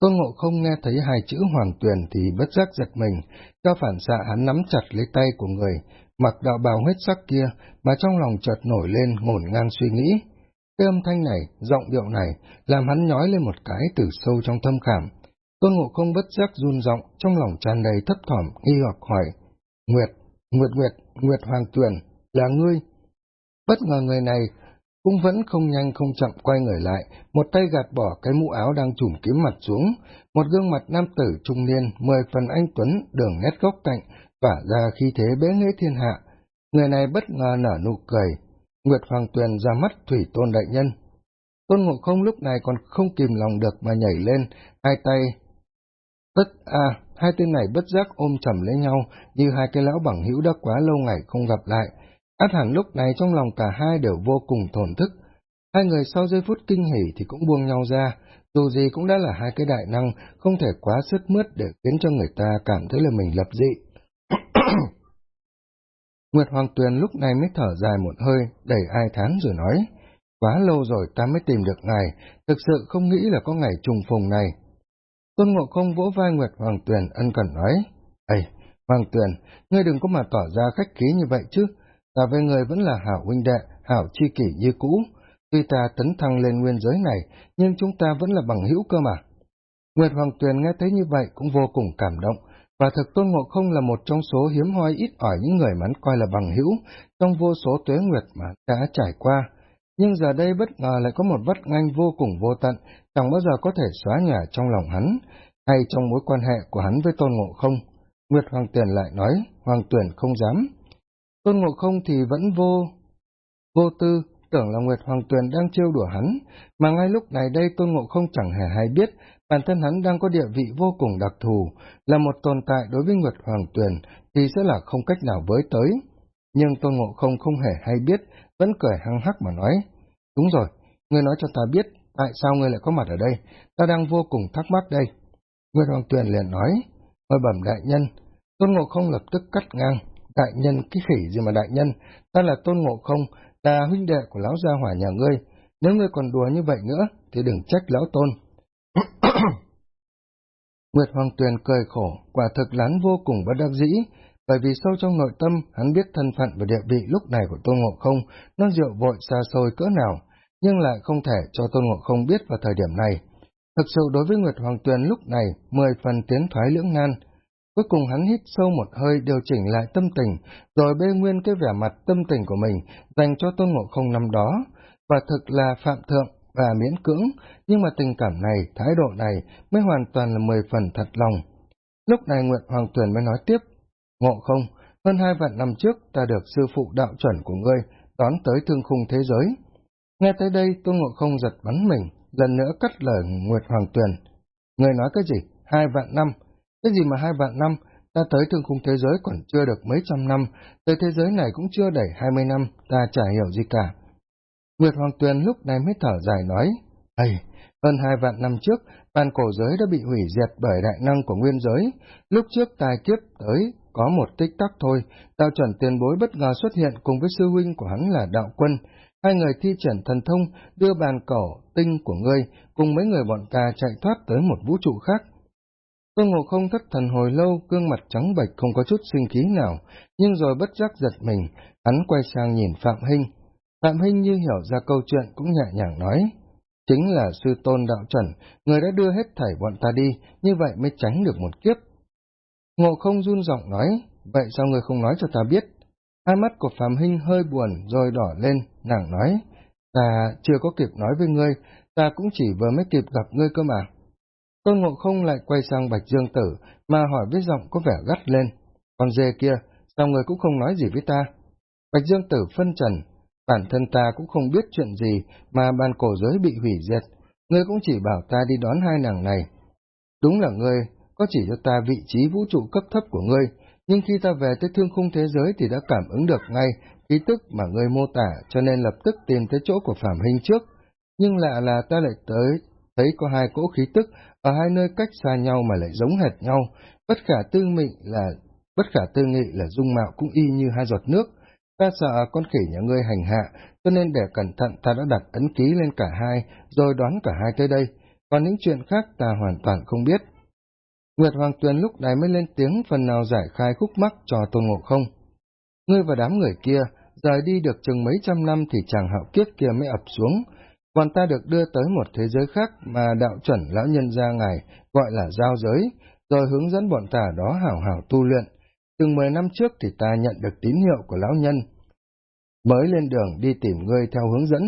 Tôn Ngộ không nghe thấy hai chữ hoàng tuyền thì bất giác giật mình, cho phản xạ hắn nắm chặt lấy tay của người, mặc đạo bào huyết sắc kia, mà trong lòng chợt nổi lên ngổn ngang suy nghĩ. Cái âm thanh này, giọng điệu này, làm hắn nhói lên một cái từ sâu trong tâm khảm. Tôn Ngộ không bất giác run giọng trong lòng tràn đầy thấp thỏm, nghi hoặc hỏi, Nguyệt, Nguyệt Nguyệt, Nguyệt Hoàng Tuyền, là ngươi. Bất ngờ người này cũng vẫn không nhanh không chậm quay người lại, một tay gạt bỏ cái mũ áo đang trùm kiếm mặt xuống, một gương mặt nam tử trung niên, mười phần anh Tuấn, đường nét góc cạnh, tỏa ra khi thế bế nghế thiên hạ. Người này bất ngờ nở nụ cười, Nguyệt Hoàng Tuyền ra mắt Thủy Tôn Đại Nhân. Tôn Ngộ Không lúc này còn không kìm lòng được mà nhảy lên, hai tay. Tất a hai tên này bất giác ôm chầm lấy nhau như hai cái lão bằng hữu đã quá lâu ngày không gặp lại, Át hẳn lúc này trong lòng cả hai đều vô cùng thổn thức. Hai người sau giây phút kinh hỉ thì cũng buông nhau ra, dù gì cũng đã là hai cái đại năng, không thể quá sức mướt để khiến cho người ta cảm thấy là mình lập dị. Nguyệt Hoàng Tuyền lúc này mới thở dài một hơi, đẩy ai tháng rồi nói, quá lâu rồi ta mới tìm được ngài, thực sự không nghĩ là có ngày trùng phùng này. Tôn Ngộ không vỗ vai Nguyệt Hoàng Tuyền ân cần nói, Ây, Hoàng Tuyền, ngươi đừng có mà tỏ ra khách khí như vậy chứ, ta với người vẫn là hảo huynh đệ, hảo chi kỷ như cũ. Tuy ta tấn thăng lên nguyên giới này, nhưng chúng ta vẫn là bằng hữu cơ mà. Nguyệt Hoàng Tuyền nghe thấy như vậy cũng vô cùng cảm động, và thực Tôn Ngộ Không là một trong số hiếm hoi ít ỏi những người mà coi là bằng hữu trong vô số tuế nguyệt mà đã trải qua. Nhưng giờ đây bất ngờ lại có một vất nganh vô cùng vô tận, chẳng bao giờ có thể xóa nhòa trong lòng hắn, hay trong mối quan hệ của hắn với Tôn Ngộ Không. Nguyệt Hoàng Tuyền lại nói, Hoàng Tuyền không dám. Tôn Ngộ Không thì vẫn vô, vô tư, tưởng là Nguyệt Hoàng Tuyền đang trêu đùa hắn, mà ngay lúc này đây Tôn Ngộ Không chẳng hề hay biết, bản thân hắn đang có địa vị vô cùng đặc thù, là một tồn tại đối với Nguyệt Hoàng Tuyền thì sẽ là không cách nào với tới. Nhưng Tôn Ngộ Không không hề hay biết, vẫn cười hăng hắc mà nói, đúng rồi, ngươi nói cho ta biết, tại sao ngươi lại có mặt ở đây, ta đang vô cùng thắc mắc đây. Nguyệt Hoàng Tuyền liền nói, mời bẩm đại nhân, Tôn Ngộ Không lập tức cắt ngang, Đại nhân, cái khỉ gì mà đại nhân, ta là Tôn Ngộ Không, ta huynh đệ của lão gia hỏa nhà ngươi, nếu ngươi còn đùa như vậy nữa, thì đừng trách lão Tôn. Nguyệt Hoàng Tuyền cười khổ, quả thực lán vô cùng bất đắc dĩ, bởi vì sâu trong nội tâm hắn biết thân phận và địa vị lúc này của Tôn Ngộ Không, nó rượu vội xa xôi cỡ nào, nhưng lại không thể cho Tôn Ngộ Không biết vào thời điểm này. Thực sự đối với Nguyệt Hoàng Tuyền lúc này, mười phần tiến thoái lưỡng nan, Cuối cùng hắn hít sâu một hơi điều chỉnh lại tâm tình, rồi bê nguyên cái vẻ mặt tâm tình của mình dành cho Tôn Ngộ Không năm đó, và thực là phạm thượng và miễn cưỡng, nhưng mà tình cảm này, thái độ này mới hoàn toàn là mười phần thật lòng. Lúc này Nguyệt Hoàng Tuyền mới nói tiếp, Ngộ Không, hơn hai vạn năm trước ta được sư phụ đạo chuẩn của ngươi đón tới thương khung thế giới. Nghe tới đây Tôn Ngộ Không giật bắn mình, lần nữa cắt lời Nguyệt Hoàng Tuyền. Ngươi nói cái gì? Hai vạn năm, cái gì mà hai vạn năm, ta tới thương khung thế giới còn chưa được mấy trăm năm, tới thế giới này cũng chưa đầy hai mươi năm, ta chả hiểu gì cả. Nguyệt Hoàng Tuyền lúc này mới thở dài nói, Ây, hơn hai vạn năm trước, bàn cổ giới đã bị hủy diệt bởi đại năng của nguyên giới. Lúc trước tài kiếp tới, có một tích tắc thôi, đạo chuẩn tiền bối bất ngờ xuất hiện cùng với sư huynh của hắn là đạo quân. Hai người thi triển thần thông, đưa bàn cổ, tinh của ngươi, cùng mấy người bọn ta chạy thoát tới một vũ trụ khác, Tôn Ngộ không thất thần hồi lâu, gương mặt trắng bệch không có chút sinh khí nào, nhưng rồi bất giác giật mình, hắn quay sang nhìn Phạm Hinh. Phạm Hinh như hiểu ra câu chuyện cũng nhẹ nhàng nói, chính là sư tôn đạo chuẩn, người đã đưa hết thảy bọn ta đi, như vậy mới tránh được một kiếp. Ngộ không run giọng nói, vậy sao người không nói cho ta biết? Hai mắt của Phạm Hinh hơi buồn rồi đỏ lên, nàng nói, ta chưa có kịp nói với ngươi, ta cũng chỉ vừa mới kịp gặp ngươi cơ mà. Tôn Ngộ Không lại quay sang Bạch Dương Tử, mà hỏi với giọng có vẻ gắt lên. Con dê kia, sao người cũng không nói gì với ta? Bạch Dương Tử phân trần, bản thân ta cũng không biết chuyện gì mà bàn cổ giới bị hủy diệt, ngươi cũng chỉ bảo ta đi đón hai nàng này. Đúng là ngươi, có chỉ cho ta vị trí vũ trụ cấp thấp của ngươi, nhưng khi ta về tới thương khung thế giới thì đã cảm ứng được ngay khí tức mà ngươi mô tả, cho nên lập tức tìm tới chỗ của Phạm Hình trước. Nhưng lạ là ta lại tới, thấy có hai cỗ khí tức ở hai nơi cách xa nhau mà lại giống hệt nhau, bất khả tư nghị là bất khả tư nghị là dung mạo cũng y như hai giọt nước. Ta sợ con khỉ nhà ngươi hành hạ, cho nên để cẩn thận ta đã đặt ấn ký lên cả hai, rồi đoán cả hai tới đây. còn những chuyện khác ta hoàn toàn không biết. Nguyệt Hoàng Tuyền lúc này mới lên tiếng phần nào giải khai khúc mắc cho Tôn Ngộ Không. Ngươi và đám người kia, rời đi được chừng mấy trăm năm thì chàng hạo kiếp kia mới ập xuống, còn ta được đưa tới một thế giới khác mà đạo chuẩn lão nhân gia ngài gọi là giao giới, rồi hướng dẫn bọn ta đó hảo hảo tu luyện. Từng mười năm trước thì ta nhận được tín hiệu của lão nhân. Mới lên đường đi tìm ngươi theo hướng dẫn,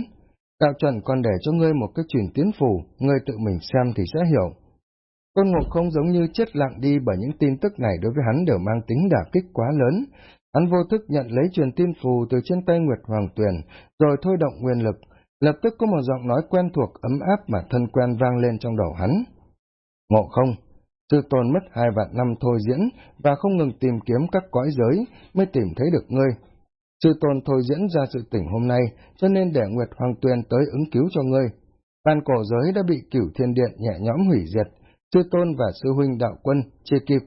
đạo chuẩn còn để cho ngươi một cái truyền tiến phù, ngươi tự mình xem thì sẽ hiểu. Tôn Ngộ không giống như chết lặng đi bởi những tin tức này đối với hắn đều mang tính đả kích quá lớn. Hắn vô thức nhận lấy truyền tin phù từ trên tay Nguyệt Hoàng Tuyền, rồi thôi động nguyên lực, lập tức có một giọng nói quen thuộc ấm áp mà thân quen vang lên trong đầu hắn. Ngộ không, sư tôn mất hai vạn năm thôi diễn và không ngừng tìm kiếm các cõi giới mới tìm thấy được ngươi. Sư tôn thôi diễn ra sự tỉnh hôm nay, cho nên để Nguyệt Hoàng Tuyền tới ứng cứu cho ngươi. Ban cổ giới đã bị cửu thiên điện nhẹ nhõm hủy diệt, sư tôn và sư huynh đạo quân chưa kịp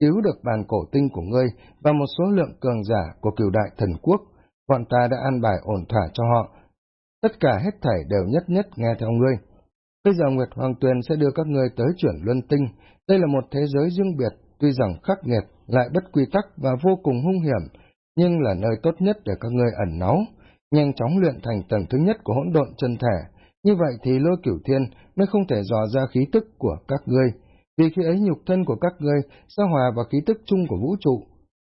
cứu được bàn cổ tinh của ngươi và một số lượng cường giả của cửu đại thần quốc, bọn ta đã an bài ổn thỏa cho họ. Tất cả hết thảy đều nhất nhất nghe theo ngươi. Bây giờ Nguyệt Hoàng Tuyền sẽ đưa các ngươi tới chuyển luân tinh. Đây là một thế giới riêng biệt, tuy rằng khắc nghiệt, lại bất quy tắc và vô cùng hung hiểm, nhưng là nơi tốt nhất để các ngươi ẩn náu, nhanh chóng luyện thành tầng thứ nhất của hỗn độn chân thể. Như vậy thì lôi cửu thiên mới không thể dò ra khí tức của các ngươi, vì khi ấy nhục thân của các ngươi sẽ hòa vào khí tức chung của vũ trụ.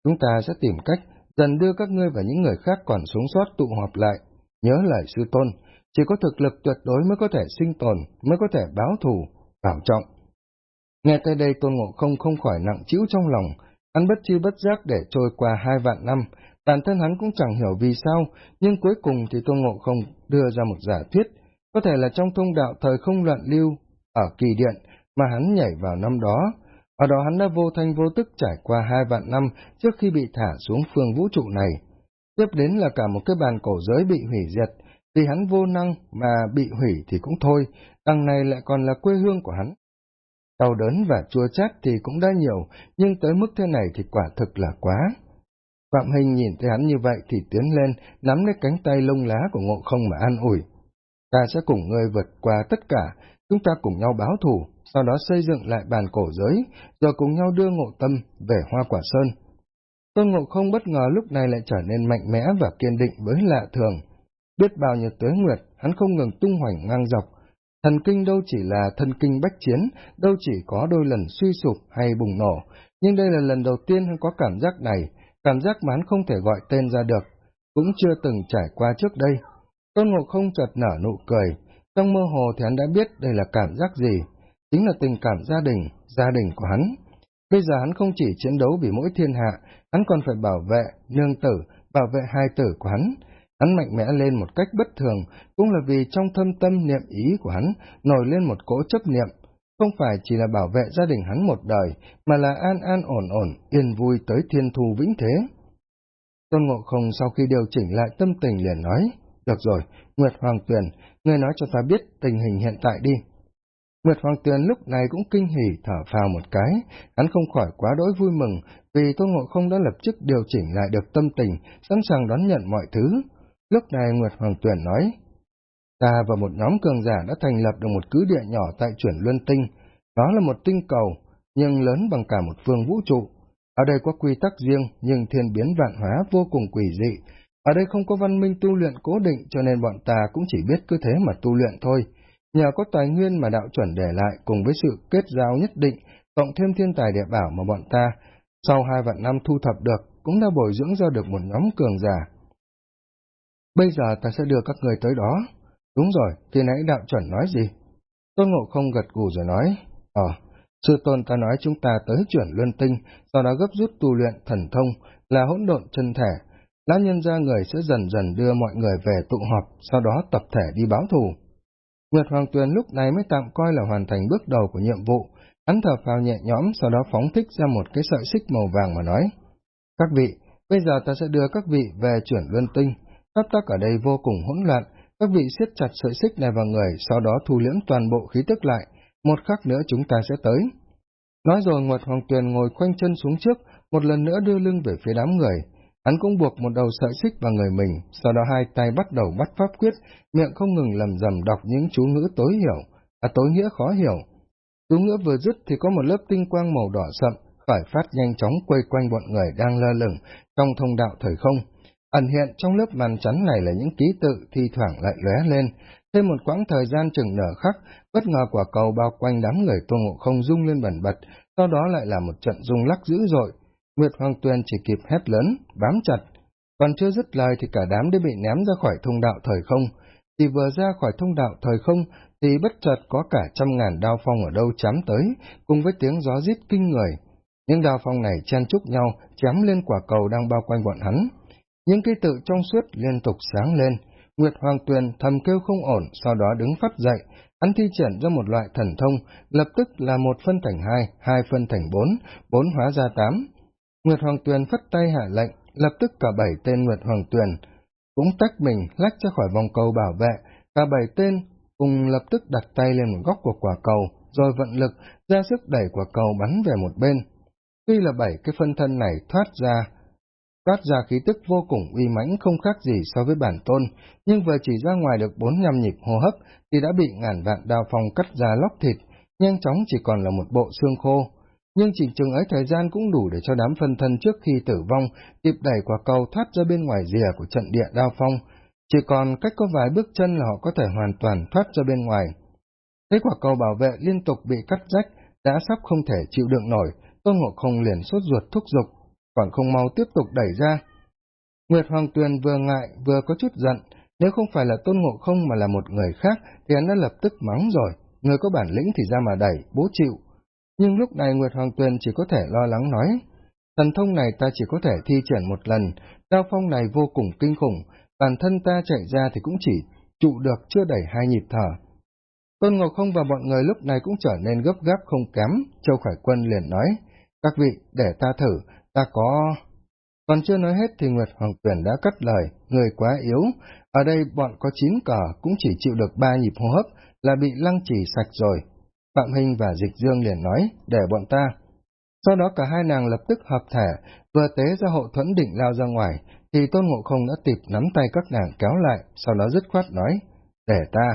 Chúng ta sẽ tìm cách dần đưa các ngươi và những người khác còn sống sót tụ họp lại. Nhớ lời sư tôn, chỉ có thực lực tuyệt đối mới có thể sinh tồn, mới có thể báo thù, bảo trọng. Nghe tới đây tôn ngộ không không khỏi nặng chịu trong lòng, hắn bất chi bất giác để trôi qua hai vạn năm, bản thân hắn cũng chẳng hiểu vì sao, nhưng cuối cùng thì tôn ngộ không đưa ra một giả thuyết, có thể là trong thông đạo thời không loạn lưu, ở kỳ điện, mà hắn nhảy vào năm đó. Ở đó hắn đã vô thanh vô tức trải qua hai vạn năm trước khi bị thả xuống phương vũ trụ này. Tiếp đến là cả một cái bàn cổ giới bị hủy diệt, vì hắn vô năng mà bị hủy thì cũng thôi, đằng này lại còn là quê hương của hắn. Đau đớn và chua chát thì cũng đã nhiều, nhưng tới mức thế này thì quả thực là quá. Phạm Hình nhìn thấy hắn như vậy thì tiến lên, nắm lấy cánh tay lông lá của ngộ không mà an ủi. Ta sẽ cùng ngươi vượt qua tất cả, chúng ta cùng nhau báo thù, sau đó xây dựng lại bàn cổ giới, rồi cùng nhau đưa ngộ tâm về hoa quả sơn. Tôn Ngộ không bất ngờ lúc này lại trở nên mạnh mẽ và kiên định với lạ thường. Biết bao nhiêu tuế nguyệt, hắn không ngừng tung hoành ngang dọc. Thần kinh đâu chỉ là thần kinh bách chiến, đâu chỉ có đôi lần suy sụp hay bùng nổ, nhưng đây là lần đầu tiên hắn có cảm giác này, cảm giác mà hắn không thể gọi tên ra được, cũng chưa từng trải qua trước đây. Tôn Ngộ không chợt nở nụ cười, trong mơ hồ thì hắn đã biết đây là cảm giác gì, chính là tình cảm gia đình, gia đình của hắn. Bây giờ hắn không chỉ chiến đấu vì mỗi thiên hạ, hắn còn phải bảo vệ nương tử, bảo vệ hai tử của hắn. Hắn mạnh mẽ lên một cách bất thường, cũng là vì trong thâm tâm niệm ý của hắn nổi lên một cỗ chấp niệm, không phải chỉ là bảo vệ gia đình hắn một đời, mà là an an ổn ổn, yên vui tới thiên thu vĩnh thế. Tôn Ngộ Không sau khi điều chỉnh lại tâm tình liền nói, được rồi, Nguyệt Hoàng Tuyền, ngươi nói cho ta biết tình hình hiện tại đi. Nguyệt Hoàng Tuyền lúc này cũng kinh hỉ thở phào một cái, hắn không khỏi quá đỗi vui mừng, vì Tô Ngộ Không đã lập tức điều chỉnh lại được tâm tình, sẵn sàng đón nhận mọi thứ. Lúc này Nguyệt Hoàng Tuyền nói, ta và một nhóm cường giả đã thành lập được một cứ địa nhỏ tại chuyển Luân Tinh, đó là một tinh cầu, nhưng lớn bằng cả một phương vũ trụ. Ở đây có quy tắc riêng, nhưng thiên biến vạn hóa vô cùng quỷ dị. Ở đây không có văn minh tu luyện cố định, cho nên bọn ta cũng chỉ biết cứ thế mà tu luyện thôi nhờ có tài nguyên mà đạo chuẩn để lại cùng với sự kết giao nhất định, cộng thêm thiên tài địa bảo mà bọn ta, sau hai vạn năm thu thập được, cũng đã bồi dưỡng ra được một nhóm cường giả. Bây giờ ta sẽ đưa các người tới đó. Đúng rồi, khi nãy đạo chuẩn nói gì? Tôn Ngộ không gật gù rồi nói, Ờ, sư tôn ta nói chúng ta tới chuyển luân tinh, sau đó gấp rút tu luyện thần thông, là hỗn độn chân thể. Lão nhân gia người sẽ dần dần đưa mọi người về tụ họp, sau đó tập thể đi báo thù. Nguyệt Hoàng Tuyền lúc này mới tạm coi là hoàn thành bước đầu của nhiệm vụ, hắn thở phào nhẹ nhõm, sau đó phóng thích ra một cái sợi xích màu vàng mà nói. Các vị, bây giờ ta sẽ đưa các vị về chuyển luân tinh, pháp tắc ở đây vô cùng hỗn loạn, các vị siết chặt sợi xích này vào người, sau đó thu liễm toàn bộ khí tức lại, một khắc nữa chúng ta sẽ tới. Nói rồi Nguyệt Hoàng Tuyền ngồi khoanh chân xuống trước, một lần nữa đưa lưng về phía đám người, Hắn cũng buộc một đầu sợi xích vào người mình, sau đó hai tay bắt đầu bắt pháp quyết, miệng không ngừng lầm rầm đọc những chú ngữ tối hiểu, à tối nghĩa khó hiểu. Chú ngữ vừa dứt thì có một lớp tinh quang màu đỏ sậm khởi phát nhanh chóng quay quanh bọn người đang lơ lửng trong thông đạo thời không. Ẩn hiện trong lớp màn chắn này là những ký tự thi thoảng lại lóe lên. Thêm một quãng thời gian chừng nở khắc, bất ngờ quả cầu bao quanh đám người tô ngộ không rung lên bẩn bật, sau đó lại là một trận rung lắc dữ dội. Nguyệt Hoàng Tuyền chỉ kịp hét lớn, bám chặt. Còn chưa dứt lời thì cả đám đã bị ném ra khỏi thông đạo thời không. Thì vừa ra khỏi thông đạo thời không, thì bất chợt có cả trăm ngàn đao phong ở đâu chám tới, cùng với tiếng gió rít kinh người. Những đao phong này chen chúc nhau, chém lên quả cầu đang bao quanh bọn hắn. Những ký tự trong suốt liên tục sáng lên. Nguyệt Hoàng Tuyền thầm kêu không ổn, sau đó đứng phát dậy. Hắn thi triển ra một loại thần thông, lập tức là một phân thành hai, hai phân thành bốn, bốn hóa ra tám. Nguyệt Hoàng Tuyền phất tay hạ lệnh, lập tức cả bảy tên Nguyệt Hoàng Tuyền cũng tách mình lách ra khỏi vòng cầu bảo vệ, cả bảy tên cùng lập tức đặt tay lên một góc của quả cầu, rồi vận lực ra sức đẩy quả cầu bắn về một bên. Tuy là bảy cái phân thân này thoát ra, thoát ra khí tức vô cùng uy mãnh không khác gì so với bản tôn, nhưng vừa chỉ ra ngoài được bốn năm nhịp hô hấp thì đã bị ngàn vạn đao phong cắt ra lóc thịt, nhanh chóng chỉ còn là một bộ xương khô. Nhưng chỉ chừng ấy thời gian cũng đủ để cho đám phân thân trước khi tử vong kịp đẩy quả cầu thoát ra bên ngoài rìa của trận địa đao phong, chỉ còn cách có vài bước chân là họ có thể hoàn toàn thoát ra bên ngoài. Thấy quả cầu bảo vệ liên tục bị cắt rách, đã sắp không thể chịu đựng nổi, Tôn Ngộ Không liền sốt ruột thúc giục, còn không mau tiếp tục đẩy ra. Nguyệt Hoàng Tuyền vừa ngại vừa có chút giận, nếu không phải là Tôn Ngộ Không mà là một người khác thì hắn đã lập tức mắng rồi, người có bản lĩnh thì ra mà đẩy, bố chịu. Nhưng lúc này Nguyệt Hoàng Tuyền chỉ có thể lo lắng nói, thần thông này ta chỉ có thể thi triển một lần, đao phong này vô cùng kinh khủng, bản thân ta chạy ra thì cũng chỉ trụ được chưa đẩy hai nhịp thở. Tôn Ngộ Không và bọn người lúc này cũng trở nên gấp gáp không kém, Châu Khải Quân liền nói, các vị, để ta thử, ta có... Còn chưa nói hết thì Nguyệt Hoàng Tuyển đã cắt lời, người quá yếu, ở đây bọn có chín cờ cũng chỉ chịu được ba nhịp hô hấp là bị lăng trì sạch rồi. Phạm Hình và Dịch Dương liền nói, để bọn ta. Sau đó cả hai nàng lập tức hợp thể, vừa tế ra hộ thuẫn định lao ra ngoài, thì Tôn Ngộ Không đã tịp nắm tay các nàng kéo lại, sau đó dứt khoát nói, để ta.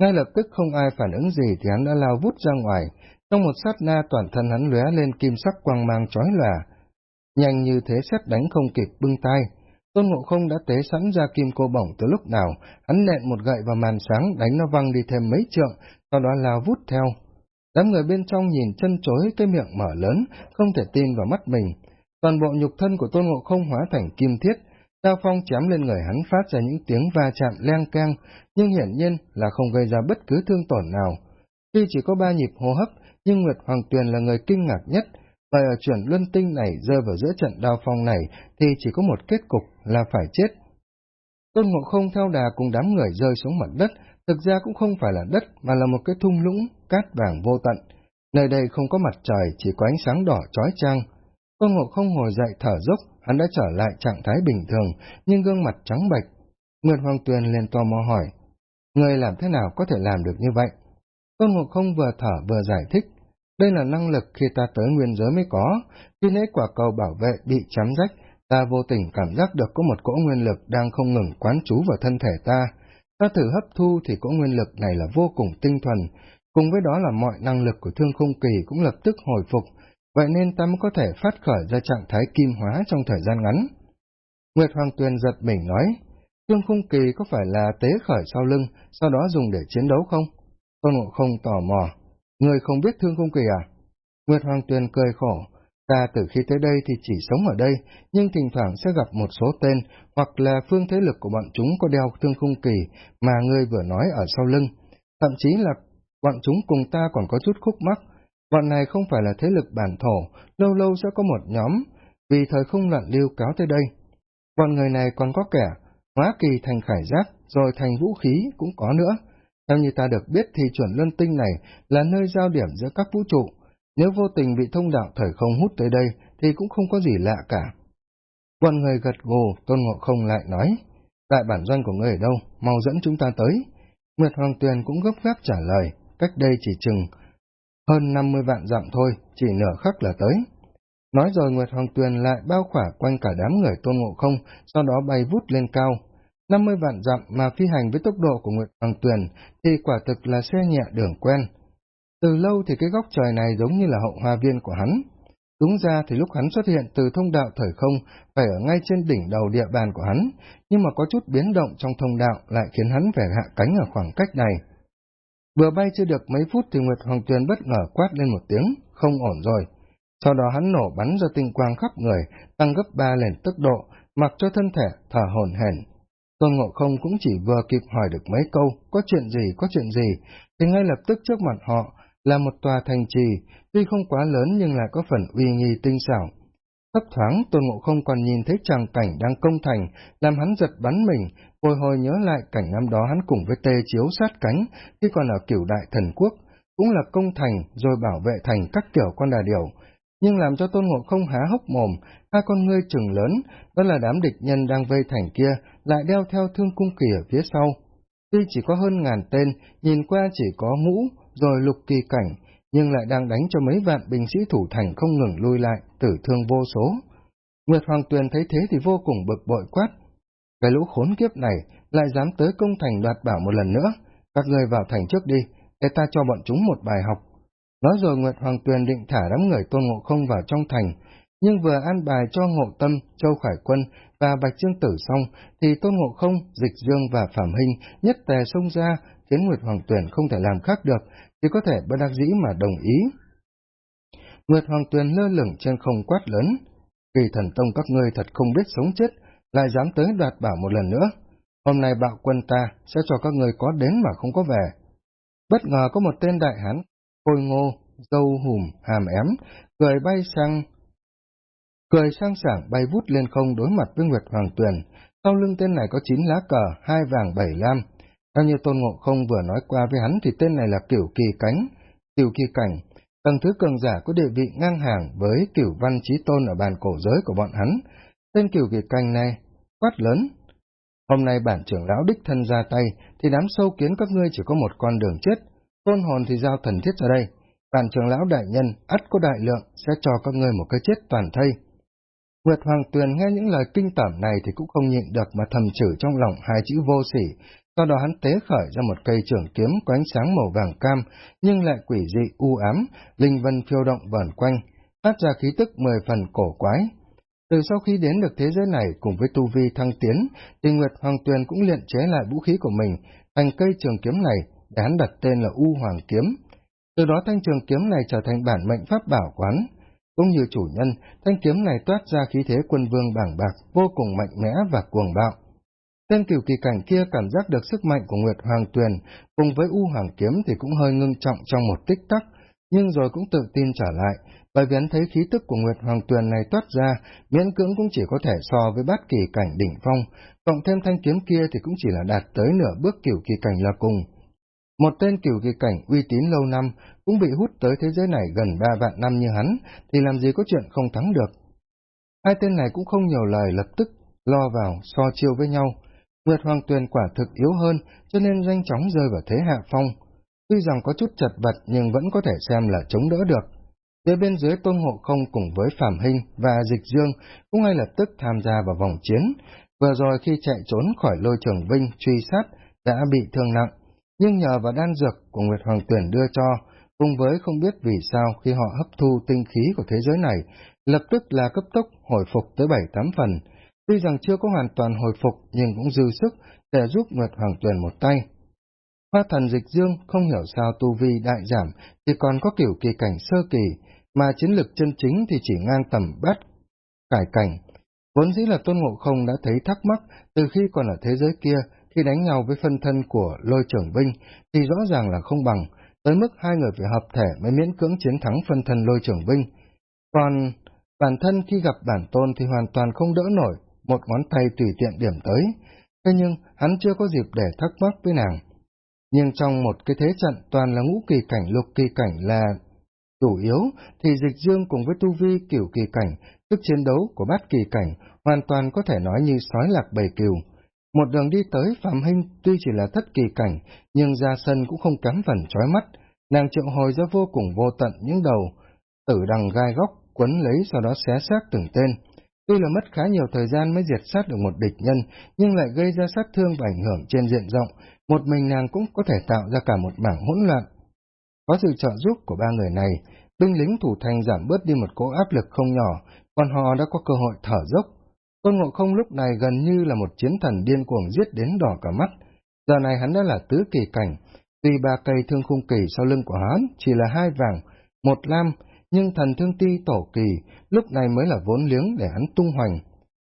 Ngay lập tức không ai phản ứng gì thì hắn đã lao vút ra ngoài, trong một sát na toàn thân hắn lóe lên kim sắc quang mang chói lòa. Nhanh như thế xét đánh không kịp bưng tay, Tôn Ngộ Không đã tế sẵn ra kim cô bổng từ lúc nào, hắn nện một gậy vào màn sáng đánh nó văng đi thêm mấy trượng, sau đó lao vút theo. Đám người bên trong nhìn chân chối cái miệng mở lớn, không thể tin vào mắt mình. Toàn bộ nhục thân của Tôn Ngộ Không hóa thành kim thiết, Đao phong chém lên người hắn phát ra những tiếng va chạm leng keng, nhưng hiển nhiên là không gây ra bất cứ thương tổn nào. Tuy chỉ có ba nhịp hô hấp, nhưng Nguyệt Hoàng Tuyền là người kinh ngạc nhất, bởi ở chuyển luân tinh này rơi vào giữa trận đao phong này thì chỉ có một kết cục là phải chết. Tôn Ngộ Không theo đà cùng đám người rơi xuống mặt đất, thực ra cũng không phải là đất mà là một cái thung lũng, cát vàng vô tận. Nơi đây không có mặt trời, chỉ có ánh sáng đỏ chói chang. Tôn Ngộ Không ngồi dậy thở dốc, hắn đã trở lại trạng thái bình thường, nhưng gương mặt trắng bệch. Nguyệt Hoàng Tuyền liền tò mò hỏi, người làm thế nào có thể làm được như vậy? Tôn Ngộ Không vừa thở vừa giải thích, đây là năng lực khi ta tới nguyên giới mới có, khi nãy quả cầu bảo vệ bị chấm rách, ta vô tình cảm giác được có một cỗ nguyên lực đang không ngừng quán trú vào thân thể ta. Ta thử hấp thu thì cỗ nguyên lực này là vô cùng tinh thuần, cùng với đó là mọi năng lực của thương khung kỳ cũng lập tức hồi phục, vậy nên ta mới có thể phát khởi ra trạng thái kim hóa trong thời gian ngắn. Nguyệt Hoàng Tuyền giật mình nói, thương khung kỳ có phải là tế khởi sau lưng, sau đó dùng để chiến đấu không? Tôn Ngộ Không tò mò, người không biết thương khung kỳ à? Nguyệt Hoàng Tuyền cười khổ, ta từ khi tới đây thì chỉ sống ở đây, nhưng thỉnh thoảng sẽ gặp một số tên, hoặc là phương thế lực của bọn chúng có đeo thương khung kỳ mà ngươi vừa nói ở sau lưng. Thậm chí là bọn chúng cùng ta còn có chút khúc mắc, Bọn này không phải là thế lực bản thổ, lâu lâu sẽ có một nhóm, vì thời không loạn lưu cáo tới đây. Bọn người này còn có kẻ, hóa kỳ thành khải giác, rồi thành vũ khí cũng có nữa. Theo như ta được biết thì chuẩn luân tinh này là nơi giao điểm giữa các vũ trụ, nếu vô tình bị thông đạo thời không hút tới đây thì cũng không có gì lạ cả. Bọn người gật gù, tôn ngộ không lại nói, đại bản doanh của người ở đâu, mau dẫn chúng ta tới. Nguyệt Hoàng Tuyền cũng gấp gáp trả lời, cách đây chỉ chừng hơn 50 vạn dặm thôi, chỉ nửa khắc là tới. Nói rồi Nguyệt Hoàng Tuyền lại bao khỏa quanh cả đám người tôn ngộ không, sau đó bay vút lên cao. năm mươi vạn dặm mà phi hành với tốc độ của Nguyệt Hoàng Tuyền thì quả thực là xe nhẹ đường quen. Từ lâu thì cái góc trời này giống như là hậu hoa viên của hắn. Đúng ra thì lúc hắn xuất hiện từ thông đạo thời không phải ở ngay trên đỉnh đầu địa bàn của hắn, nhưng mà có chút biến động trong thông đạo lại khiến hắn phải hạ cánh ở khoảng cách này. Vừa bay chưa được mấy phút thì Nguyệt Hoàng Tuyền bất ngờ quát lên một tiếng, không ổn rồi. Sau đó hắn nổ bắn ra tinh quang khắp người, tăng gấp ba lên tốc độ, mặc cho thân thể thở hồn hển. Tôn Ngộ Không cũng chỉ vừa kịp hỏi được mấy câu, có chuyện gì, có chuyện gì, thì ngay lập tức trước mặt họ là một tòa thành trì, tuy không quá lớn nhưng lại có phần uy nghi tinh xảo. Thấp thoáng, Tôn Ngộ Không còn nhìn thấy tràng cảnh đang công thành, làm hắn giật bắn mình, hồi hồi nhớ lại cảnh năm đó hắn cùng với tê chiếu sát cánh khi còn ở cửu đại thần quốc, cũng là công thành rồi bảo vệ thành các kiểu con đà điểu. Nhưng làm cho Tôn Ngộ Không há hốc mồm, hai con ngươi trừng lớn, đó là đám địch nhân đang vây thành kia, lại đeo theo thương cung kỳ ở phía sau. Tuy chỉ có hơn ngàn tên, nhìn qua chỉ có mũ, rồi lục kỳ cảnh, nhưng lại đang đánh cho mấy vạn binh sĩ thủ thành không ngừng lui lại, tử thương vô số. Nguyệt Hoàng Tuyền thấy thế thì vô cùng bực bội quát. Cái lũ khốn kiếp này lại dám tới công thành đoạt bảo một lần nữa, các người vào thành trước đi, để ta cho bọn chúng một bài học. Nói rồi Nguyệt Hoàng Tuyền định thả đám người tôn ngộ không vào trong thành, nhưng vừa an bài cho Ngộ Tâm, Châu Khải Quân và Bạch Trương Tử xong, thì Tôn Ngộ Không, Dịch Dương và Phạm Hình nhất tề xông ra, khiến Nguyệt Hoàng Tuyền không thể làm khác được, chỉ có thể bất đắc dĩ mà đồng ý. Nguyệt Hoàng Tuyền lơ lửng trên không quát lớn, kỳ thần tông các ngươi thật không biết sống chết, lại dám tới đoạt bảo một lần nữa. Hôm nay bạo quân ta sẽ cho các ngươi có đến mà không có về. Bất ngờ có một tên đại hán, côi ngô, dâu hùm, hàm ém, cười bay sang cười sang sảng bay vút lên không đối mặt với Nguyệt Hoàng Tuyền. Sau lưng tên này có chín lá cờ, hai vàng bảy lam. Theo như Tôn Ngộ Không vừa nói qua với hắn thì tên này là Kiểu Kỳ Cánh, Kiểu Kỳ Cảnh, tầng thứ cường giả có địa vị ngang hàng với Kiểu Văn Chí Tôn ở bàn cổ giới của bọn hắn. Tên Kiểu Kỳ Cảnh này quát lớn. Hôm nay bản trưởng lão đích thân ra tay thì đám sâu kiến các ngươi chỉ có một con đường chết, tôn hồn thì giao thần thiết ra đây. Bản trưởng lão đại nhân, ắt có đại lượng, sẽ cho các ngươi một cái chết toàn thây. Nguyệt Hoàng Tuyền nghe những lời kinh tởm này thì cũng không nhịn được mà thầm chửi trong lòng hai chữ vô sỉ, sau đó hắn tế khởi ra một cây trường kiếm có ánh sáng màu vàng cam, nhưng lại quỷ dị u ám, linh vân phiêu động vẩn quanh, phát ra khí tức mười phần cổ quái. Từ sau khi đến được thế giới này cùng với tu vi thăng tiến, thì Nguyệt Hoàng Tuyền cũng luyện chế lại vũ khí của mình thành cây trường kiếm này, để hắn đặt tên là U Hoàng Kiếm. Từ đó thanh trường kiếm này trở thành bản mệnh pháp bảo quán, cũng như chủ nhân, thanh kiếm này toát ra khí thế quân vương bảng bạc, vô cùng mạnh mẽ và cuồng bạo. Tên cửu kỳ cảnh kia cảm giác được sức mạnh của Nguyệt Hoàng Tuyền, cùng với U Hoàng Kiếm thì cũng hơi ngưng trọng trong một tích tắc, nhưng rồi cũng tự tin trở lại, bởi vì hắn thấy khí tức của Nguyệt Hoàng Tuyền này toát ra, miễn cưỡng cũng chỉ có thể so với bát kỳ cảnh đỉnh phong, cộng thêm thanh kiếm kia thì cũng chỉ là đạt tới nửa bước cửu kỳ cảnh là cùng. Một tên cửu kỳ cảnh uy tín lâu năm, cũng bị hút tới thế giới này gần ba vạn năm như hắn, thì làm gì có chuyện không thắng được. Hai tên này cũng không nhiều lời lập tức, lo vào, so chiêu với nhau. Nguyệt Hoàng Tuyền quả thực yếu hơn, cho nên nhanh chóng rơi vào thế hạ phong. Tuy rằng có chút chật vật nhưng vẫn có thể xem là chống đỡ được. Phía bên dưới Tôn Ngộ Không cùng với Phạm Hinh và Dịch Dương cũng ngay lập tức tham gia vào vòng chiến. Vừa rồi khi chạy trốn khỏi lôi trường Vinh truy sát đã bị thương nặng, nhưng nhờ vào đan dược của Nguyệt Hoàng Tuyển đưa cho, cùng với không biết vì sao khi họ hấp thu tinh khí của thế giới này, lập tức là cấp tốc hồi phục tới bảy tám phần. Tuy rằng chưa có hoàn toàn hồi phục nhưng cũng dư sức để giúp Nguyệt Hoàng Tuyền một tay. Hoa thần dịch dương không hiểu sao tu vi đại giảm thì còn có kiểu kỳ cảnh sơ kỳ, mà chiến lực chân chính thì chỉ ngang tầm bát cải cảnh. Vốn dĩ là Tôn Ngộ Không đã thấy thắc mắc từ khi còn ở thế giới kia, khi đánh nhau với phân thân của lôi trưởng binh thì rõ ràng là không bằng, tới mức hai người phải hợp thể mới miễn cưỡng chiến thắng phân thân lôi trưởng binh. Còn bản thân khi gặp bản tôn thì hoàn toàn không đỡ nổi, một ngón tay tùy tiện điểm tới. Thế nhưng hắn chưa có dịp để thắc mắc với nàng. Nhưng trong một cái thế trận toàn là ngũ kỳ cảnh lục kỳ cảnh là chủ yếu, thì dịch dương cùng với tu vi kiểu kỳ cảnh, sức chiến đấu của bát kỳ cảnh hoàn toàn có thể nói như sói lạc bầy kiều. Một đường đi tới Phạm Hinh tuy chỉ là thất kỳ cảnh, nhưng ra sân cũng không kém phần trói mắt, nàng triệu hồi ra vô cùng vô tận những đầu, tử đằng gai góc, quấn lấy sau đó xé xác từng tên. Tuy là mất khá nhiều thời gian mới diệt sát được một địch nhân, nhưng lại gây ra sát thương và ảnh hưởng trên diện rộng, một mình nàng cũng có thể tạo ra cả một mảng hỗn loạn. Có sự trợ giúp của ba người này, binh lính thủ thành giảm bớt đi một cỗ áp lực không nhỏ, còn họ đã có cơ hội thở dốc. Tôn Ngộ Không lúc này gần như là một chiến thần điên cuồng giết đến đỏ cả mắt. Giờ này hắn đã là tứ kỳ cảnh, tuy ba cây thương khung kỳ sau lưng của hắn chỉ là hai vàng, một lam, nhưng thần thương ti tổ kỳ lúc này mới là vốn liếng để hắn tung hoành.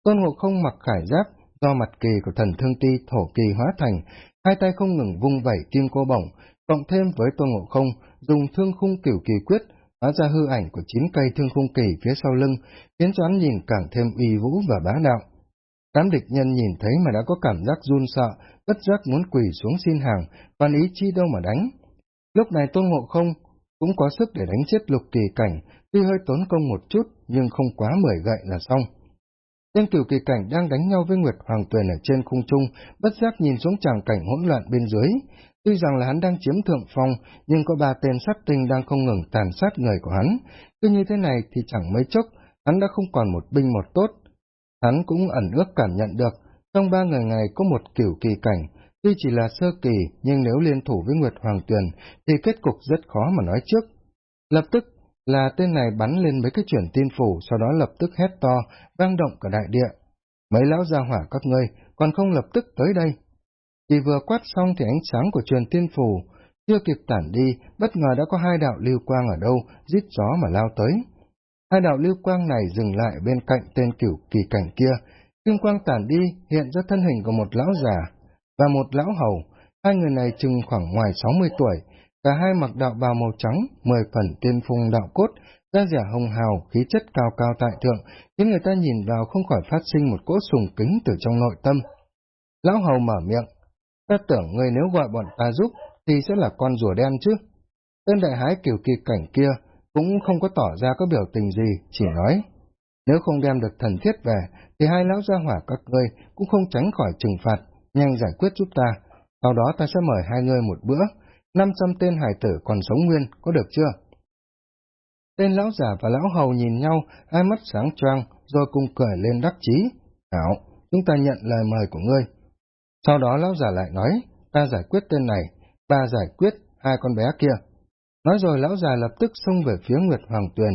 Tôn Ngộ Không mặc khải giáp do mặt kỳ của thần thương ti thổ kỳ hóa thành, hai tay không ngừng vung vẩy kim cô bổng, cộng thêm với Tôn Ngộ Không dùng thương khung cửu kỳ quyết hóa ra hư ảnh của chín cây thương khung kỳ phía sau lưng, khiến cho hắn nhìn càng thêm uy vũ và bá đạo. tám địch nhân nhìn thấy mà đã có cảm giác run sợ, bất giác muốn quỳ xuống xin hàng, còn ý chi đâu mà đánh. Lúc này Tôn Ngộ Không cũng có sức để đánh chết lục kỳ cảnh, tuy hơi tốn công một chút, nhưng không quá mười gậy là xong. Tên cửu kỳ cảnh đang đánh nhau với Nguyệt Hoàng Tuyền ở trên khung trung, bất giác nhìn xuống tràng cảnh hỗn loạn bên dưới. Tuy rằng là hắn đang chiếm thượng phong, nhưng có ba tên sát tinh đang không ngừng tàn sát người của hắn. Cứ như thế này thì chẳng mấy chốc, hắn đã không còn một binh một tốt. Hắn cũng ẩn ước cảm nhận được, trong ba người này có một cửu kỳ cảnh, tuy chỉ là sơ kỳ nhưng nếu liên thủ với Nguyệt Hoàng Tuyền thì kết cục rất khó mà nói trước. Lập tức là tên này bắn lên mấy cái chuyển tin phủ, sau đó lập tức hét to, vang động cả đại địa. Mấy lão gia hỏa các ngươi, còn không lập tức tới đây. Chỉ vừa quát xong thì ánh sáng của truyền tiên phủ, chưa kịp tản đi, bất ngờ đã có hai đạo lưu quang ở đâu, giết gió mà lao tới. Hai đạo lưu quang này dừng lại bên cạnh tên cửu kỳ cảnh kia, kim quang tản đi hiện ra thân hình của một lão già và một lão hầu, hai người này chừng khoảng ngoài 60 tuổi, cả hai mặc đạo bào màu trắng, mười phần tiên phung đạo cốt, da dẻ hồng hào, khí chất cao cao tại thượng, khiến người ta nhìn vào không khỏi phát sinh một cỗ sùng kính từ trong nội tâm. Lão hầu mở miệng, ta tưởng người nếu gọi bọn ta giúp, thì sẽ là con rùa đen chứ. Tên đại hái kiểu kỳ cảnh kia cũng không có tỏ ra có biểu tình gì, chỉ nói, nếu không đem được thần thiết về, thì hai lão gia hỏa các ngươi cũng không tránh khỏi trừng phạt, nhanh giải quyết giúp ta, sau đó ta sẽ mời hai người một bữa, năm trăm tên hải tử còn sống nguyên, có được chưa? Tên lão già và lão hầu nhìn nhau, hai mắt sáng choang, rồi cùng cười lên đắc chí. Hảo, chúng ta nhận lời mời của ngươi. Sau đó lão già lại nói, ta giải quyết tên này, ta giải quyết hai con bé kia. Nói rồi lão già lập tức xông về phía Nguyệt Hoàng Tuyền,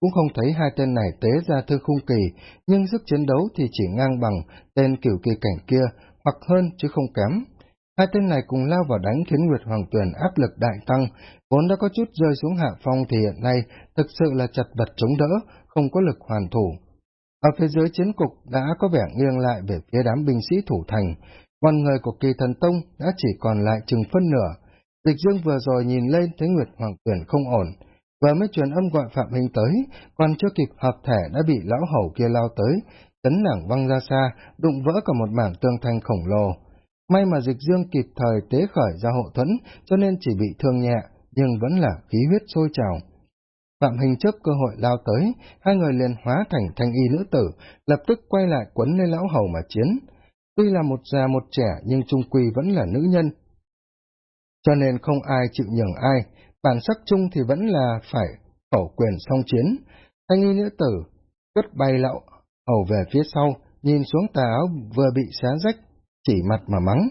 cũng không thấy hai tên này tế ra thư khung kỳ, nhưng sức chiến đấu thì chỉ ngang bằng tên cửu kỳ cảnh kia, hoặc hơn chứ không kém. Hai tên này cùng lao vào đánh khiến Nguyệt Hoàng Tuyền áp lực đại tăng, vốn đã có chút rơi xuống hạ phong thì hiện nay thực sự là chặt vật chống đỡ, không có lực hoàn thủ. Ở phía dưới chiến cục đã có vẻ nghiêng lại về phía đám binh sĩ thủ thành, còn người của kỳ thần tông đã chỉ còn lại chừng phân nửa. Dịch dương vừa rồi nhìn lên thấy Nguyệt Hoàng Tuyền không ổn, vừa mới truyền âm gọi Phạm Hình tới, còn chưa kịp hợp thể đã bị lão hầu kia lao tới, tấn nàng văng ra xa, đụng vỡ cả một mảng tương thanh khổng lồ. May mà dịch dương kịp thời tế khởi ra hộ thuẫn, cho nên chỉ bị thương nhẹ, nhưng vẫn là khí huyết sôi trào. Phạm hình chớp cơ hội lao tới, hai người liền hóa thành thanh y nữ tử, lập tức quay lại quấn lên lão hầu mà chiến. Tuy là một già một trẻ nhưng trung quy vẫn là nữ nhân. Cho nên không ai chịu nhường ai, bản sắc chung thì vẫn là phải khẩu quyền song chiến. Thanh y nữ tử, cất bay lão hầu về phía sau, nhìn xuống tà áo vừa bị xé rách, chỉ mặt mà mắng.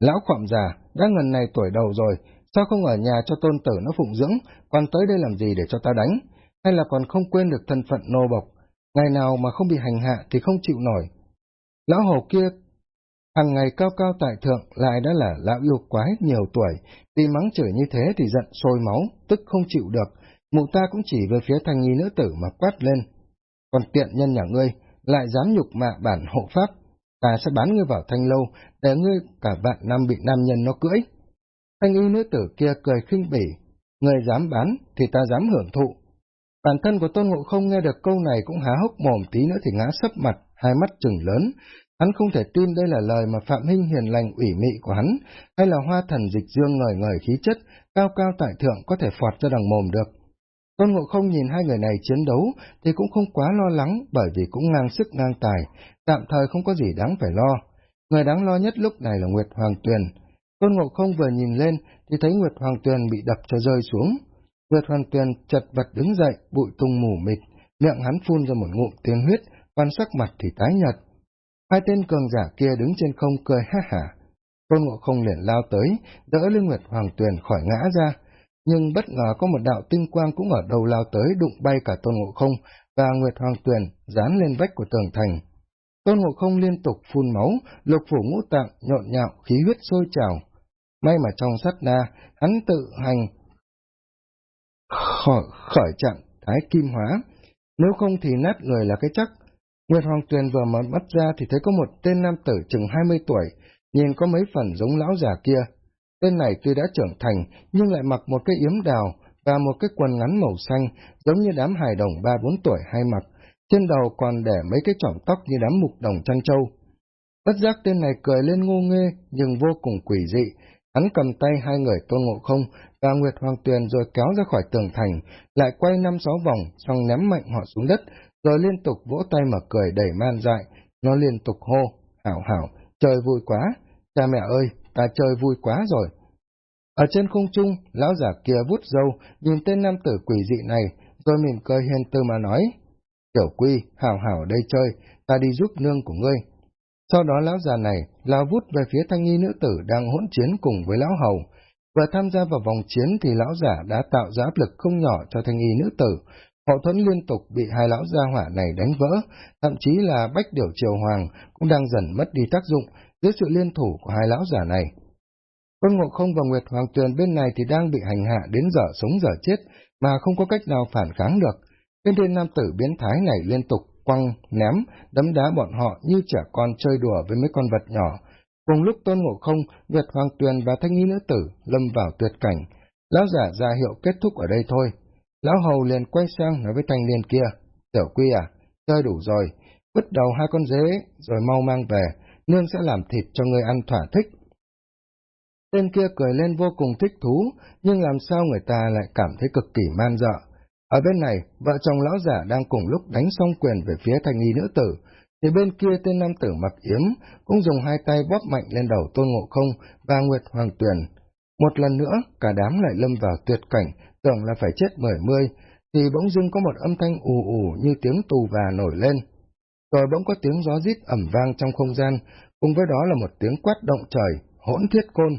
Lão khoạm già, đã ngần này tuổi đầu rồi, sao không ở nhà cho tôn tử nó phụng dưỡng, còn tới đây làm gì để cho ta đánh, hay là còn không quên được thân phận nô bộc, ngày nào mà không bị hành hạ thì không chịu nổi. Lão hồ kia, hàng ngày cao cao tại thượng lại đã là lão yêu quái nhiều tuổi, vì mắng chửi như thế thì giận sôi máu, tức không chịu được, mụ ta cũng chỉ về phía thanh nghi nữ tử mà quát lên. Còn tiện nhân nhà ngươi, lại dám nhục mạ bản hộ pháp, ta sẽ bán ngươi vào thanh lâu, để ngươi cả vạn năm bị nam nhân nó cưỡi. Thanh y nữ tử kia cười khinh bỉ, người dám bán thì ta dám hưởng thụ. Bản thân của Tôn Ngộ không nghe được câu này cũng há hốc mồm tí nữa thì ngã sấp mặt, hai mắt trừng lớn. Hắn không thể tin đây là lời mà Phạm Hinh hiền lành ủy mị của hắn, hay là hoa thần dịch dương ngời ngời khí chất, cao cao tại thượng có thể phọt ra đằng mồm được. Tôn Ngộ không nhìn hai người này chiến đấu thì cũng không quá lo lắng bởi vì cũng ngang sức ngang tài, tạm thời không có gì đáng phải lo. Người đáng lo nhất lúc này là Nguyệt Hoàng Tuyền. Tôn Ngộ không vừa nhìn lên thì thấy Nguyệt Hoàng Tuyền bị đập cho rơi xuống. Nguyệt Hoàng Tuyền chật vật đứng dậy, bụi tung mù mịt, miệng hắn phun ra một ngụm tiếng huyết, quan sắc mặt thì tái nhật. Hai tên cường giả kia đứng trên không cười ha hả. Tôn Ngộ Không liền lao tới, đỡ lên Nguyệt Hoàng Tuyền khỏi ngã ra, nhưng bất ngờ có một đạo tinh quang cũng ở đầu lao tới đụng bay cả Tôn Ngộ Không và Nguyệt Hoàng Tuyền dán lên vách của tường thành. Tôn Ngộ Không liên tục phun máu, lục phủ ngũ tạng, nhộn nhạo, khí huyết sôi trào. May mà trong sát na, hắn tự hành khỏi, khởi trạng thái kim hóa, nếu không thì nát người là cái chắc. Nguyệt Hoàng Tuyền vừa mở mắt ra thì thấy có một tên nam tử chừng 20 tuổi, nhìn có mấy phần giống lão già kia. Tên này tuy đã trưởng thành, nhưng lại mặc một cái yếm đào và một cái quần ngắn màu xanh, giống như đám hài đồng ba bốn tuổi hay mặc, trên đầu còn để mấy cái trỏng tóc như đám mục đồng trăng trâu. Bất giác tên này cười lên ngô nghê, nhưng vô cùng quỷ dị, hắn cầm tay hai người tôn ngộ không và Nguyệt Hoàng Tuyền rồi kéo ra khỏi tường thành, lại quay năm sáu vòng, xong ném mạnh họ xuống đất, rồi liên tục vỗ tay mà cười đầy man dại, nó liên tục hô, hảo hảo, trời vui quá, cha mẹ ơi, ta chơi vui quá rồi. Ở trên không trung, lão giả kia vút dâu, nhìn tên nam tử quỷ dị này, rồi mỉm cười hiền từ mà nói, Tiểu quy, hảo hảo đây chơi, ta đi giúp nương của ngươi. Sau đó lão già này lao vút về phía thanh nghi nữ tử đang hỗn chiến cùng với lão hầu. Vừa tham gia vào vòng chiến thì lão giả đã tạo ra áp lực không nhỏ cho thanh nghi nữ tử. Hậu thuẫn liên tục bị hai lão gia hỏa này đánh vỡ, thậm chí là bách điểu triều hoàng cũng đang dần mất đi tác dụng dưới sự liên thủ của hai lão giả này. Quân Ngộ Không và Nguyệt Hoàng Tuyền bên này thì đang bị hành hạ đến giờ sống giờ chết, mà không có cách nào phản kháng được. Bên thiên nam tử biến thái này liên tục quăng, ném, đấm đá bọn họ như trẻ con chơi đùa với mấy con vật nhỏ. Cùng lúc Tôn Ngộ Không, Nguyệt Hoàng Tuyền và Thanh Nghi Nữ Tử lâm vào tuyệt cảnh. Lão giả ra hiệu kết thúc ở đây thôi. Lão Hầu liền quay sang nói với thanh niên kia, Tiểu Quy à, chơi đủ rồi, vứt đầu hai con dế, rồi mau mang về, nương sẽ làm thịt cho người ăn thỏa thích. Tên kia cười lên vô cùng thích thú, nhưng làm sao người ta lại cảm thấy cực kỳ man dợ. Ở bên này, vợ chồng lão giả đang cùng lúc đánh xong quyền về phía thanh y nữ tử, thì bên kia tên nam tử mặc yếm cũng dùng hai tay bóp mạnh lên đầu tôn ngộ không và nguyệt hoàng tuyển. Một lần nữa, cả đám lại lâm vào tuyệt cảnh, tưởng là phải chết mười mươi, thì bỗng dưng có một âm thanh ù ù như tiếng tù và nổi lên. Rồi bỗng có tiếng gió rít ẩm vang trong không gian, cùng với đó là một tiếng quát động trời, hỗn thiết côn.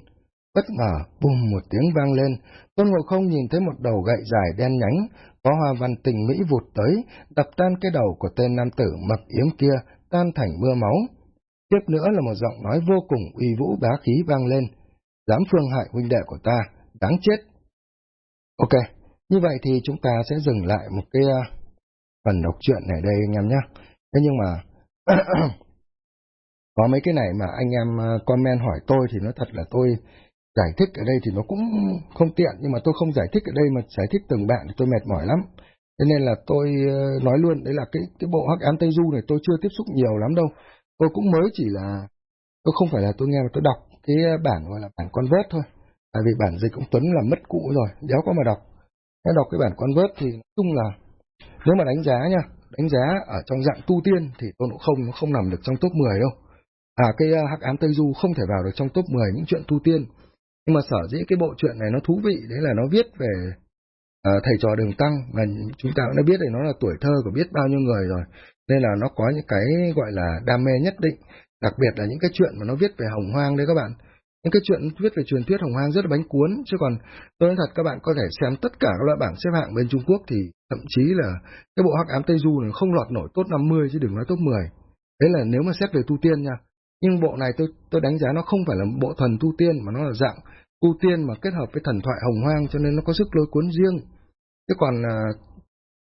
Bất ngờ, bùm một tiếng vang lên, Tôn Ngộ Không nhìn thấy một đầu gậy dài đen nhánh, có hoa văn tình mỹ vụt tới, đập tan cái đầu của tên nam tử mặc yếm kia, tan thành mưa máu. Tiếp nữa là một giọng nói vô cùng uy vũ bá khí vang lên. Dám phương hại huynh đệ của ta, đáng chết. Ok, như vậy thì chúng ta sẽ dừng lại một cái ờ, phần đọc truyện này đây anh em nhé. Thế nhưng mà, có mấy cái này mà anh em ờ, comment hỏi tôi thì nó thật là tôi giải thích ở đây thì nó cũng không tiện, nhưng mà tôi không giải thích ở đây mà giải thích từng bạn thì tôi mệt mỏi lắm. Thế nên là tôi ờ, nói luôn, đấy là cái cái bộ hắc án Tây Du này tôi chưa tiếp xúc nhiều lắm đâu. Tôi cũng mới chỉ là, tôi không phải là tôi nghe mà tôi đọc cái ờ, bản gọi là bản con vớt thôi. Tại vì bản dịch cũng Tuấn là mất cũ rồi, đéo có mà đọc. Nếu đọc cái bản con vớt thì nói chung là, nếu mà đánh giá nha, đánh giá ở trong dạng tu tiên thì tôn ngộ không, nó không nằm được trong top 10 đâu. À cái uh, hắc ám Tây Du không thể vào được trong top 10 những chuyện tu tiên nhưng mà sở dĩ cái bộ truyện này nó thú vị, đấy là nó viết về uh, thầy trò đường tăng, và chúng ta cũng đã biết thì nó là tuổi thơ của biết bao nhiêu người rồi, nên là nó có những cái gọi là đam mê nhất định, đặc biệt là những cái chuyện mà nó viết về hồng hoang đấy các bạn. Những cái chuyện viết về truyền thuyết hồng hoang rất là bánh cuốn, chứ còn tôi nói thật các bạn có thể xem tất cả các loại bảng xếp hạng bên Trung Quốc thì thậm chí là cái bộ hắc ám Tây Du này không lọt nổi top 50 chứ đừng nói top 10. Đấy là nếu mà xét về tu tiên nha. Nhưng bộ này tôi tôi đánh giá nó không phải là bộ thần tu tiên mà nó là dạng tu tiên mà kết hợp với thần thoại hồng hoang cho nên nó có sức lôi cuốn riêng. chứ còn à,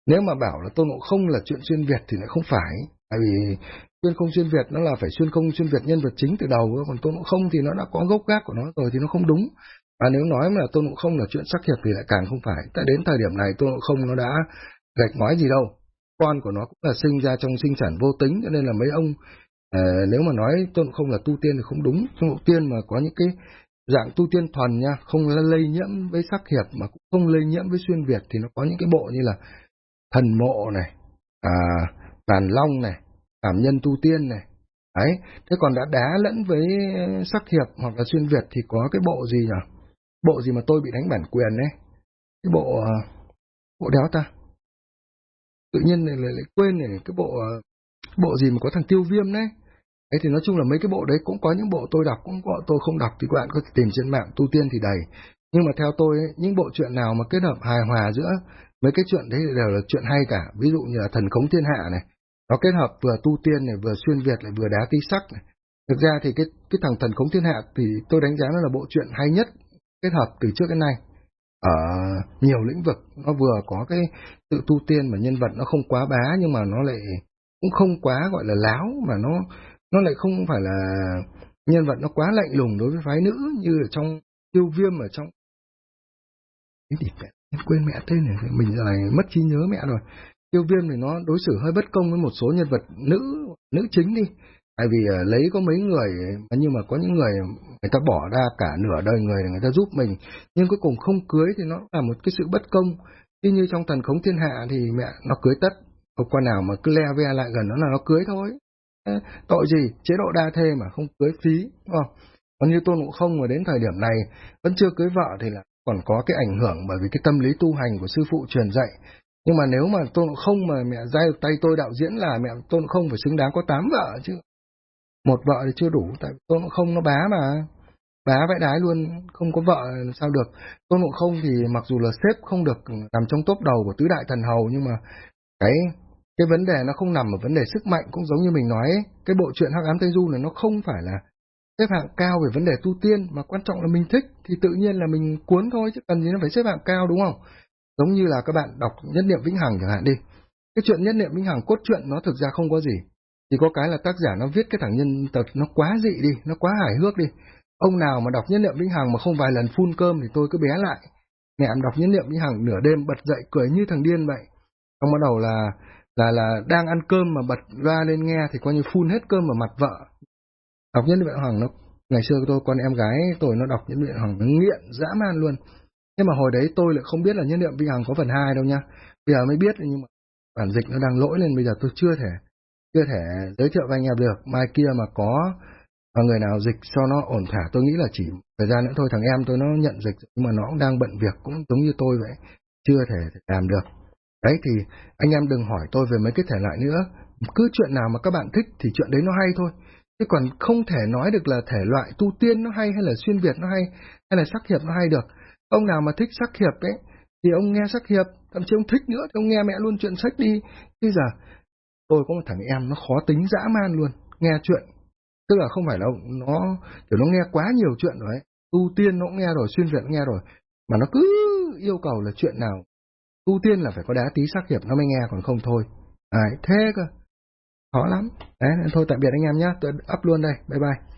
nếu mà bảo là tôn ngộ không là chuyện xuyên Việt thì lại không phải, tại vì xuyên không xuyên Việt nó là phải xuyên không xuyên Việt nhân vật chính từ đầu, còn tôn ngộ không thì nó đã có gốc gác của nó rồi thì nó không đúng. Và nếu nói mà tôn ngộ không là chuyện sắc hiệp thì lại càng không phải, tại đến thời điểm này tôn ngộ không nó đã gạch nói gì đâu. Con của nó cũng là sinh ra trong sinh sản vô tính, cho nên là mấy ông uh, nếu mà nói tôn ngộ không là tu tiên thì không đúng. Tôn ngộ tiên mà có những cái dạng tu tiên thuần nha, không lây nhiễm với sắc hiệp mà cũng không lây nhiễm với xuyên Việt thì nó có những cái bộ như là thần mộ này, à, tàn long này, cảm nhân tu tiên này. Đấy, thế còn đã đá lẫn với ờ, sắc hiệp hoặc là xuyên Việt thì có cái bộ gì nhỉ? Bộ gì mà tôi bị đánh bản quyền đấy? Cái bộ, ờ, bộ đéo ta? Tự nhiên này lại, lại quên này, cái bộ ờ, bộ gì mà có thằng tiêu viêm đấy. Đấy thì nói chung là mấy cái bộ đấy cũng có những bộ tôi đọc, cũng có bộ tôi không đọc thì các bạn có thể tìm trên mạng tu tiên thì đầy. Nhưng mà theo tôi, ấy, những bộ truyện nào mà kết hợp hài hòa giữa mấy cái chuyện đấy đều là chuyện hay cả. Ví dụ như là Thần Khống Thiên Hạ này, nó kết hợp vừa tu tiên này, vừa xuyên Việt lại vừa đá tí sắc này. Thực ra thì cái cái thằng Thần Khống Thiên Hạ thì tôi đánh giá nó là bộ truyện hay nhất kết hợp từ trước đến nay. Ở nhiều lĩnh vực, nó vừa có cái tự tu tiên mà nhân vật nó không quá bá nhưng mà nó lại cũng không quá gọi là láo mà nó nó lại không phải là nhân vật nó quá lạnh lùng đối với phái nữ như ở trong tiêu viêm ở trong cái gì quên mẹ tên này, mình giờ này mất trí nhớ mẹ rồi. Tiêu viêm thì nó đối xử hơi bất công với một số nhân vật nữ nữ chính đi. Tại vì ờ, lấy có mấy người, nhưng mà có những người người ta bỏ ra cả nửa đời người để người ta giúp mình. Nhưng cuối cùng không cưới thì nó là một cái sự bất công. Chứ như trong thần khống thiên hạ thì mẹ nó cưới tất. Không quan nào mà cứ le ve lại gần nó là nó cưới thôi. Tội gì? Chế độ đa thê mà không cưới phí, đúng không? Còn như tôn ngộ không mà đến thời điểm này vẫn chưa cưới vợ thì là còn có cái ảnh hưởng bởi vì cái tâm lý tu hành của sư phụ truyền dạy. Nhưng mà nếu mà tôn ngộ không mà mẹ ra được tay tôi đạo diễn là mẹ tôn ngộ không phải xứng đáng có tám vợ chứ. Một vợ thì chưa đủ tại tôn ngộ không nó bá mà. Bá vãi đái luôn không có vợ sao được. Tôn ngộ không thì mặc dù là xếp không được nằm trong top đầu của tứ đại thần hầu nhưng mà cái cái vấn đề nó không nằm ở vấn đề sức mạnh cũng giống như mình nói ấy, cái bộ truyện hắc ám tây du này nó không phải là xếp hạng cao về vấn đề tu tiên, mà quan trọng là mình thích thì tự nhiên là mình cuốn thôi, chứ cần gì nó phải xếp hạng cao, đúng không? Giống như là các bạn đọc nhất niệm vĩnh hằng chẳng hạn đi. Cái chuyện nhất niệm vĩnh hằng cốt truyện nó thực ra không có gì. Chỉ có cái là tác giả nó viết cái thằng nhân tật nó quá dị đi, nó quá hài hước đi. Ông nào mà đọc nhất niệm vĩnh hằng mà không vài lần phun cơm thì tôi cứ bé lại. Mẹ em đọc nhất niệm vĩnh hằng nửa đêm bật dậy cười như thằng điên vậy. Ông bắt đầu là là là đang ăn cơm mà bật ra lên nghe thì coi như phun hết cơm vào mặt vợ đọc nhân viện hoàng nó, ngày xưa tôi, con em gái tôi nó đọc nhân viện hoàng nó nghiện dã man luôn. Nhưng mà hồi đấy tôi lại không biết là nhân niệm vi hằng có phần hai đâu nha. Bây giờ mới biết, nhưng mà bản dịch nó đang lỗi nên bây giờ tôi chưa thể chưa thể giới thiệu với anh em được. Mai kia mà có và người nào dịch cho nó ổn thỏa, tôi nghĩ là chỉ thời gian nữa thôi. Thằng em tôi nó nhận dịch, nhưng mà nó cũng đang bận việc, cũng giống như tôi vậy, chưa thể làm được. Đấy, thì anh em đừng hỏi tôi về mấy cái thể loại nữa. Cứ chuyện nào mà các bạn thích thì chuyện đấy nó hay thôi chứ còn không thể nói được là thể loại tu tiên nó hay hay là xuyên việt nó hay hay là sắc hiệp nó hay được. Ông nào mà thích sắc hiệp ấy, thì ông nghe sắc hiệp, thậm chí ông thích nữa thì ông nghe mẹ luôn chuyện sách đi. Bây giờ, tôi có một thằng em nó khó tính dã man luôn, nghe chuyện. Tức là không phải là nó, kiểu nó nghe quá nhiều chuyện rồi ấy. Tu tiên nó cũng nghe rồi, xuyên việt nó nghe rồi. Mà nó cứ yêu cầu là chuyện nào, tu tiên là phải có đá tí sắc hiệp nó mới nghe, còn không thôi. Đấy, thế cơ khó lắm. Đấy, thôi tạm biệt anh em nhé tôi up luôn đây. Bye bye.